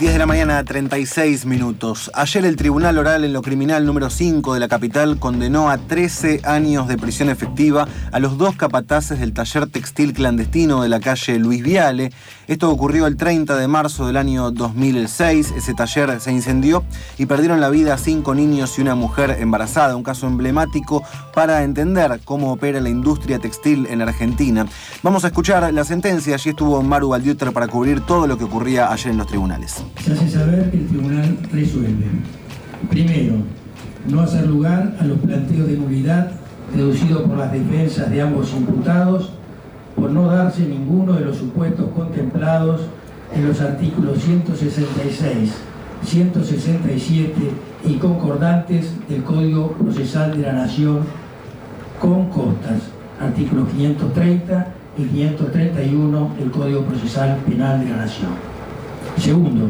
10 de la mañana, 36 minutos. Ayer el Tribunal Oral en lo Criminal número 5 de la capital condenó a 13 años de prisión efectiva a los dos capataces del taller textil clandestino de la calle Luis Viale. Esto ocurrió el 30 de marzo del año 2006. Ese taller se incendió y perdieron la vida cinco niños y una mujer embarazada. Un caso emblemático para entender cómo opera la industria textil en Argentina. Vamos a escuchar la sentencia. Allí estuvo Maru Valdiuter para cubrir todo lo que ocurría ayer en los tribunales se hace saber que el tribunal resuelve. Primero, no hacer lugar a los planteos de nulidad deducidos por las defensas de ambos imputados por no darse ninguno de los supuestos contemplados en los artículos 166, 167 y concordantes del Código Procesal de la Nación con costas, artículos 530 y 531 del Código Procesal Penal de la Nación. Segundo,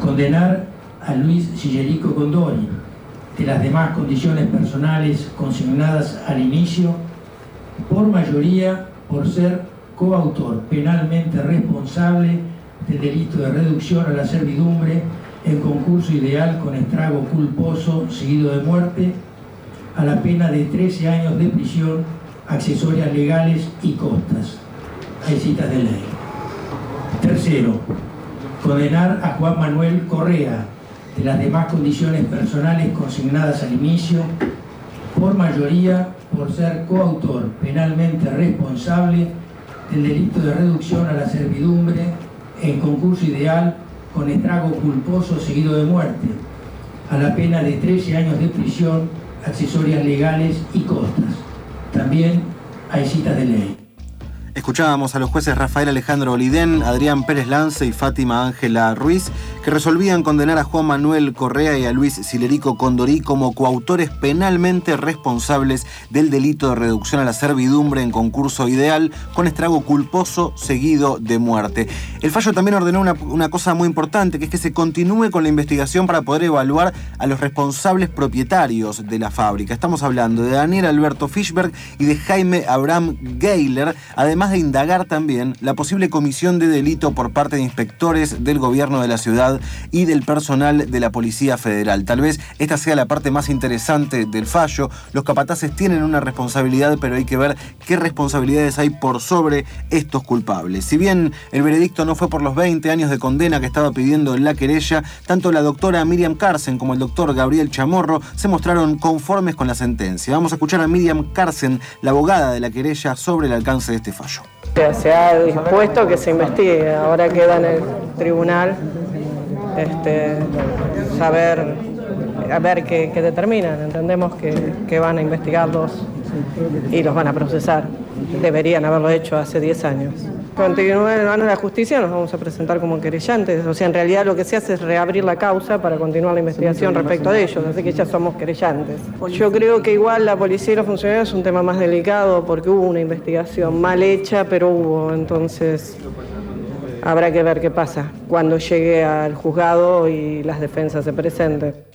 condenar a Luis Sillerico Condori de las demás condiciones personales consignadas al inicio, por mayoría por ser coautor penalmente responsable del delito de reducción a la servidumbre en concurso ideal con estrago culposo seguido de muerte, a la pena de 13 años de prisión, accesorias legales y costas. Hay citas de ley. Tercero, condenar a Juan Manuel Correa de las demás condiciones personales consignadas al inicio, por mayoría por ser coautor penalmente responsable del delito de reducción a la servidumbre en concurso ideal con estrago culposo seguido de muerte, a la pena de 13 años de prisión, accesorias legales y costas. También hay citas de ley. Escuchábamos a los jueces Rafael Alejandro Olidén, Adrián Pérez Lance y Fátima Ángela Ruiz, que resolvían condenar a Juan Manuel Correa y a Luis Silerico Condorí como coautores penalmente responsables del delito de reducción a la servidumbre en concurso ideal con estrago culposo seguido de muerte. El fallo también ordenó una, una cosa muy importante, que es que se continúe con la investigación para poder evaluar a los responsables propietarios de la fábrica. Estamos hablando de Daniel Alberto Fischberg y de Jaime Abraham Geiler, además de indagar también la posible comisión de delito por parte de inspectores del gobierno de la ciudad y del personal de la Policía Federal. Tal vez esta sea la parte más interesante del fallo. Los capataces tienen una responsabilidad, pero hay que ver qué responsabilidades hay por sobre estos culpables. Si bien el veredicto no fue por los 20 años de condena que estaba pidiendo la querella, tanto la doctora Miriam Carsen como el doctor Gabriel Chamorro se mostraron conformes con la sentencia. Vamos a escuchar a Miriam Carsen, la abogada de la querella, sobre el alcance de este fallo. Se ha dispuesto que se investigue, ahora queda en el tribunal este, saber a ver qué, determinan. Entendemos que, que van a investigarlos y los van a procesar. Deberían haberlo hecho hace 10 años continúe en manos de la justicia, nos vamos a presentar como querellantes. O sea, en realidad lo que se hace es reabrir la causa para continuar la investigación respecto de ellos, así que ya somos querellantes. Yo creo que igual la policía y los funcionarios es un tema más delicado porque hubo una investigación mal hecha, pero hubo, entonces habrá que ver qué pasa cuando llegue al juzgado y las defensas se presenten.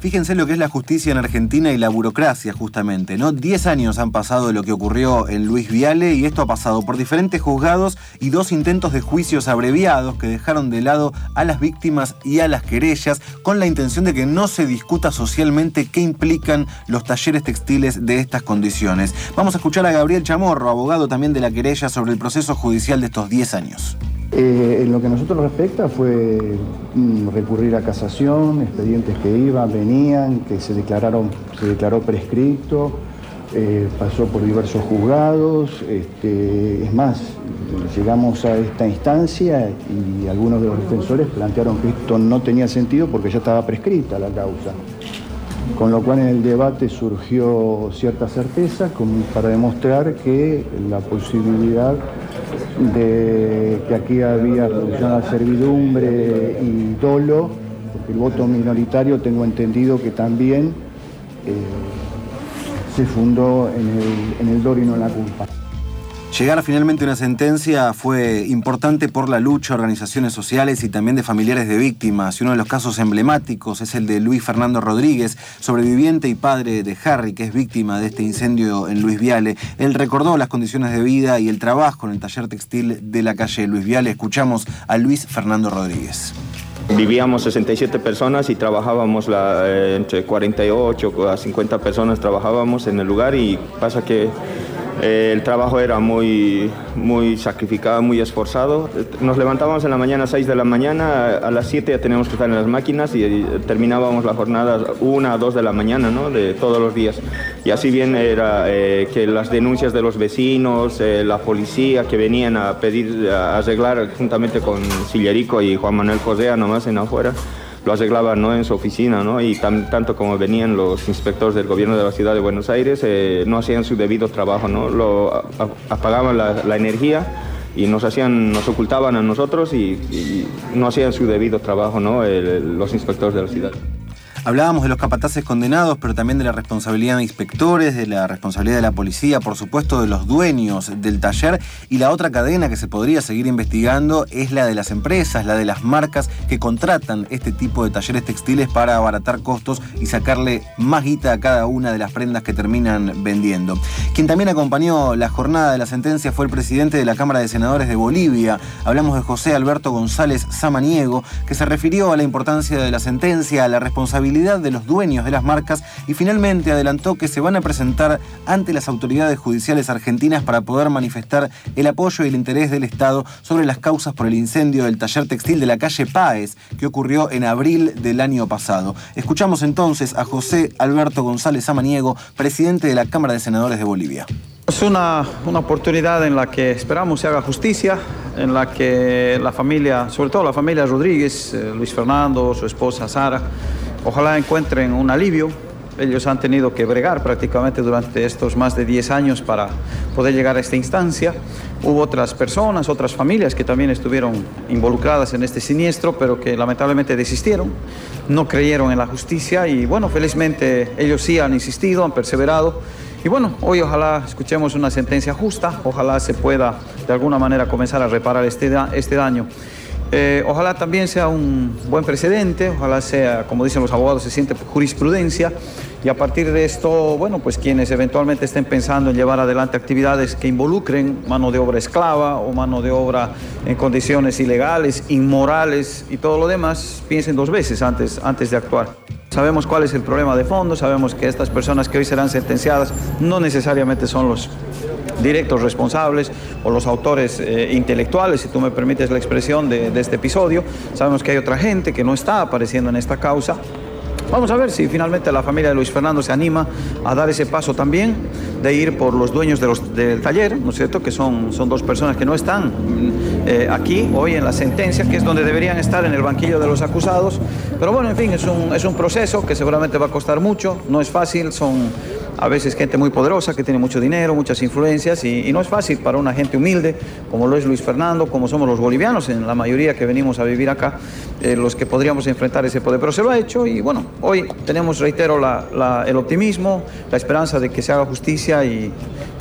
Fíjense lo que es la justicia en Argentina y la burocracia, justamente, ¿no? Diez años han pasado de lo que ocurrió en Luis Viale y esto ha pasado por diferentes juzgados y dos intentos de juicios abreviados que dejaron de lado a las víctimas y a las querellas con la intención de que no se discuta socialmente qué implican los talleres textiles de estas condiciones. Vamos a escuchar a Gabriel Chamorro, abogado también de la querella, sobre el proceso judicial de estos diez años. Eh, en lo que a nosotros respecta fue mm, recurrir a casación, expedientes que iban, venían, que se declararon, se declaró prescrito, eh, pasó por diversos juzgados, este, es más, llegamos a esta instancia y algunos de los defensores plantearon que esto no tenía sentido porque ya estaba prescrita la causa. Con lo cual en el debate surgió cierta certeza como para demostrar que la posibilidad de que aquí había a servidumbre y dolo, porque el voto minoritario tengo entendido que también eh, se fundó en el, en el dolo y no en la culpa. Llegar finalmente a una sentencia fue importante por la lucha de organizaciones sociales y también de familiares de víctimas. Y uno de los casos emblemáticos es el de Luis Fernando Rodríguez, sobreviviente y padre de Harry, que es víctima de este incendio en Luis Viale. Él recordó las condiciones de vida y el trabajo en el taller textil de la calle Luis Viale. Escuchamos a Luis Fernando Rodríguez. Vivíamos 67 personas y trabajábamos la, eh, entre 48 a 50 personas trabajábamos en el lugar y pasa que eh, el trabajo era muy, muy sacrificado, muy esforzado. Nos levantábamos en la mañana a 6 de la mañana, a las 7 ya teníamos que estar en las máquinas y terminábamos la jornada 1 a 2 de la mañana, ¿no? de todos los días. Y así bien era eh, que las denuncias de los vecinos, eh, la policía que venían a pedir, a arreglar juntamente con Sillerico y Juan Manuel Cosea nomás en afuera lo arreglaban ¿no? en su oficina, ¿no? y tanto como venían los inspectores del gobierno de la ciudad de Buenos Aires, eh, no hacían su debido trabajo, ¿no? Apagaban la, energía y nos hacían, nos ocultaban a nosotros y, no hacían su debido trabajo ¿no? los inspectores de la ciudad. Hablábamos de los capataces condenados, pero también de la responsabilidad de inspectores, de la responsabilidad de la policía, por supuesto de los dueños del taller. Y la otra cadena que se podría seguir investigando es la de las empresas, la de las marcas que contratan este tipo de talleres textiles para abaratar costos y sacarle más guita a cada una de las prendas que terminan vendiendo. Quien también acompañó la jornada de la sentencia fue el presidente de la Cámara de Senadores de Bolivia. Hablamos de José Alberto González Samaniego, que se refirió a la importancia de la sentencia, a la responsabilidad de los dueños de las marcas y finalmente adelantó que se van a presentar ante las autoridades judiciales argentinas para poder manifestar el apoyo y el interés del Estado sobre las causas por el incendio del taller textil de la calle Páez que ocurrió en abril del año pasado. Escuchamos entonces a José Alberto González Amaniego, presidente de la Cámara de Senadores de Bolivia. Es una, una, oportunidad en la que esperamos se haga justicia, en la que la familia, sobre todo la familia Rodríguez, eh, Luis Fernando, su esposa Sara, Ojalá encuentren un alivio. Ellos han tenido que bregar prácticamente durante estos más de 10 años para poder llegar a esta instancia. Hubo otras personas, otras familias que también estuvieron involucradas en este siniestro, pero que lamentablemente desistieron, no creyeron en la justicia y bueno, felizmente ellos sí han insistido, han perseverado. Y bueno, hoy ojalá escuchemos una sentencia justa, ojalá se pueda de alguna manera comenzar a reparar este, este daño. Eh, ojalá también sea un buen precedente, ojalá sea, como dicen los abogados, se siente jurisprudencia y a partir de esto, bueno, pues quienes eventualmente estén pensando en llevar adelante actividades que involucren mano de obra esclava o mano de obra en condiciones ilegales, inmorales y todo lo demás, piensen dos veces antes, antes de actuar. Sabemos cuál es el problema de fondo, sabemos que estas personas que hoy serán sentenciadas no necesariamente son los directos responsables o los autores eh, intelectuales, si tú me permites la expresión de, de este episodio. Sabemos que hay otra gente que no está apareciendo en esta causa Vamos a ver si finalmente la familia de Luis Fernando se anima a dar ese paso también de ir por los dueños de los, del taller, ¿no es cierto? Que son, son dos personas que no están eh, aquí hoy en la sentencia, que es donde deberían estar en el banquillo de los acusados. Pero bueno, en fin, es un, es un proceso que seguramente va a costar mucho, no es fácil, son a veces gente muy poderosa que tiene mucho dinero, muchas influencias y, no es fácil para una gente humilde como lo es Luis Fernando, como somos los bolivianos, en la mayoría que venimos a vivir acá, eh, los que podríamos enfrentar ese poder. Pero se lo ha hecho y bueno, hoy tenemos, reitero, el optimismo, la esperanza de que se haga justicia y,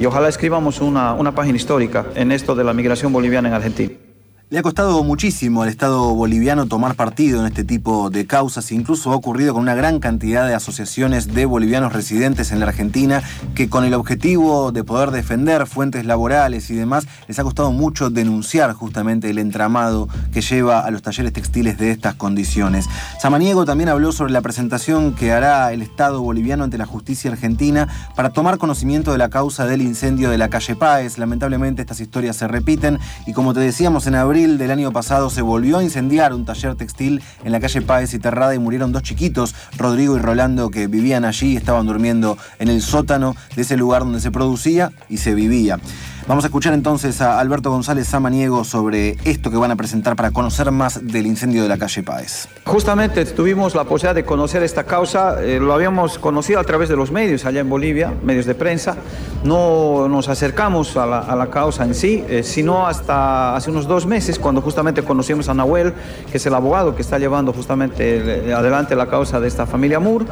ojalá escribamos una, una página histórica en esto de la migración boliviana en Argentina. Le ha costado muchísimo al Estado boliviano tomar partido en este tipo de causas, incluso ha ocurrido con una gran cantidad de asociaciones de bolivianos residentes en la Argentina que con el objetivo de poder defender fuentes laborales y demás, les ha costado mucho denunciar justamente el entramado que lleva a los talleres textiles de estas condiciones. Samaniego también habló sobre la presentación que hará el Estado boliviano ante la justicia argentina para tomar conocimiento de la causa del incendio de la calle Páez. Lamentablemente estas historias se repiten y como te decíamos en abril, del año pasado se volvió a incendiar un taller textil en la calle Páez y Terrada y murieron dos chiquitos, Rodrigo y Rolando, que vivían allí y estaban durmiendo en el sótano de ese lugar donde se producía y se vivía. Vamos a escuchar entonces a Alberto González Samaniego sobre esto que van a presentar para conocer más del incendio de la calle Páez. Justamente tuvimos la posibilidad de conocer esta causa, eh, lo habíamos conocido a través de los medios allá en Bolivia, medios de prensa. No nos acercamos a la, causa en sí, eh, sino hasta hace unos dos meses, cuando justamente conocimos a Nahuel, que es el abogado que está llevando justamente eh, adelante la causa de esta familia Moore,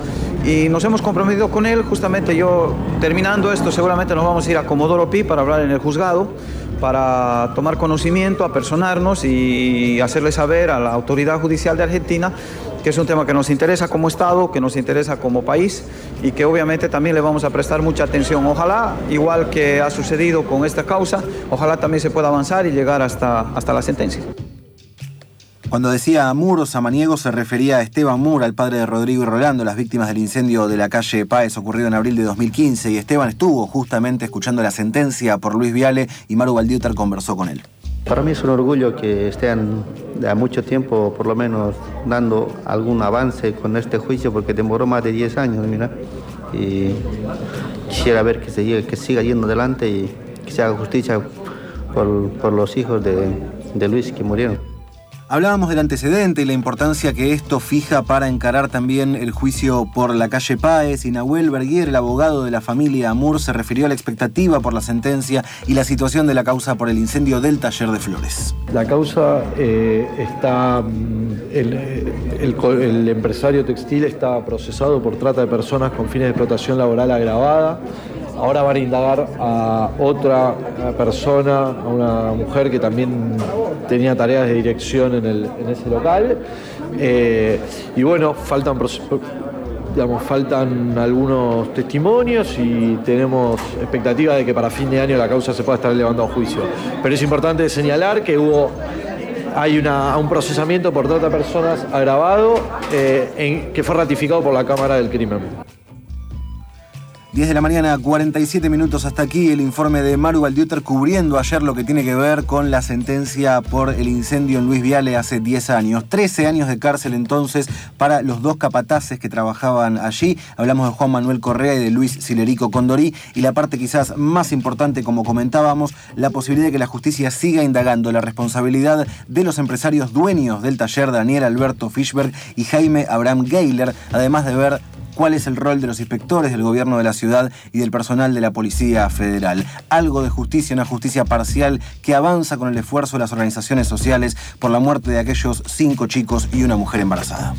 y nos hemos comprometido con él. Justamente yo, terminando esto, seguramente nos vamos a ir a Comodoro Pi para hablar en el juzgado para tomar conocimiento, apersonarnos y hacerle saber a la autoridad judicial de Argentina que es un tema que nos interesa como Estado, que nos interesa como país y que obviamente también le vamos a prestar mucha atención. Ojalá, igual que ha sucedido con esta causa, ojalá también se pueda avanzar y llegar hasta, hasta la sentencia. Cuando decía Muro Samaniego se refería a Esteban Muro, al padre de Rodrigo y Rolando, las víctimas del incendio de la calle Páez ocurrido en abril de 2015. Y Esteban estuvo justamente escuchando la sentencia por Luis Viale y Maru Valdiutar conversó con él. Para mí es un orgullo que estén de mucho tiempo, por lo menos, dando algún avance con este juicio, porque demoró más de 10 años, mira. Y quisiera ver que, se que siga yendo adelante y que se haga justicia por, los hijos de Luis que murieron. Hablábamos del antecedente y la importancia que esto fija para encarar también el juicio por la calle Páez y Nahuel Berguier, el abogado de la familia Amur, se refirió a la expectativa por la sentencia y la situación de la causa por el incendio del taller de flores. La causa eh, está, mm, el, el empresario textil está procesado por trata de personas con fines de explotación laboral agravada. Ahora van a indagar a otra persona, a una mujer que también tenía tareas de dirección en, ese local. Eh, y bueno, faltan, digamos, faltan algunos testimonios y tenemos expectativa de que para fin de año la causa se pueda estar elevando a juicio. Pero es importante señalar que hubo hay un procesamiento por trata de personas agravado eh, que fue ratificado por la Cámara del Crimen. 10 de la mañana, 47 minutos hasta aquí, el informe de Maru Valdiuter cubriendo ayer lo que tiene que ver con la sentencia por el incendio en Luis Viale hace 10 años. 13 años de cárcel entonces para los dos capataces que trabajaban allí. Hablamos de Juan Manuel Correa y de Luis Silerico Condorí. Y la parte quizás más importante, como comentábamos, la posibilidad de que la justicia siga indagando la responsabilidad de los empresarios dueños del taller Daniel Alberto Fischberg y Jaime Abraham Geiler, además de ver cuál es el rol de los inspectores del gobierno de la ciudad y del personal de la Policía Federal. Algo de justicia, una justicia parcial que avanza con el esfuerzo de las organizaciones sociales por la muerte de aquellos cinco chicos y una mujer embarazada.